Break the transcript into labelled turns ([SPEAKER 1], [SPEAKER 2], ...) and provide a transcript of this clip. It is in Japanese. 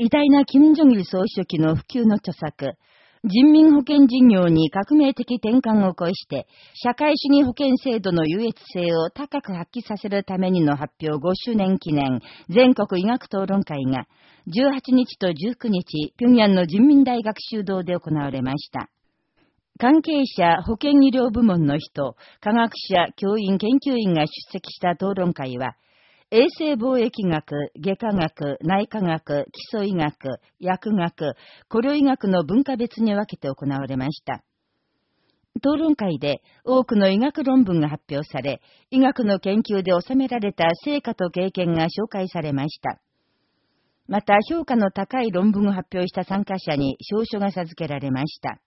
[SPEAKER 1] 偉大な金正日総書記の普及の著作、人民保険事業に革命的転換を起こして、社会主義保険制度の優越性を高く発揮させるためにの発表5周年記念全国医学討論会が、18日と19日、平壌の人民大学修道で行われました。関係者、保健医療部門の人、科学者、教員、研究員が出席した討論会は、衛生貿易学、外科学、内科学、基礎医学、薬学、古療医学の文化別に分けて行われました。討論会で多くの医学論文が発表され、医学の研究で収められた成果と経験が紹介されました。また、評価の高い論文を発表した参加者に証書が授けられました。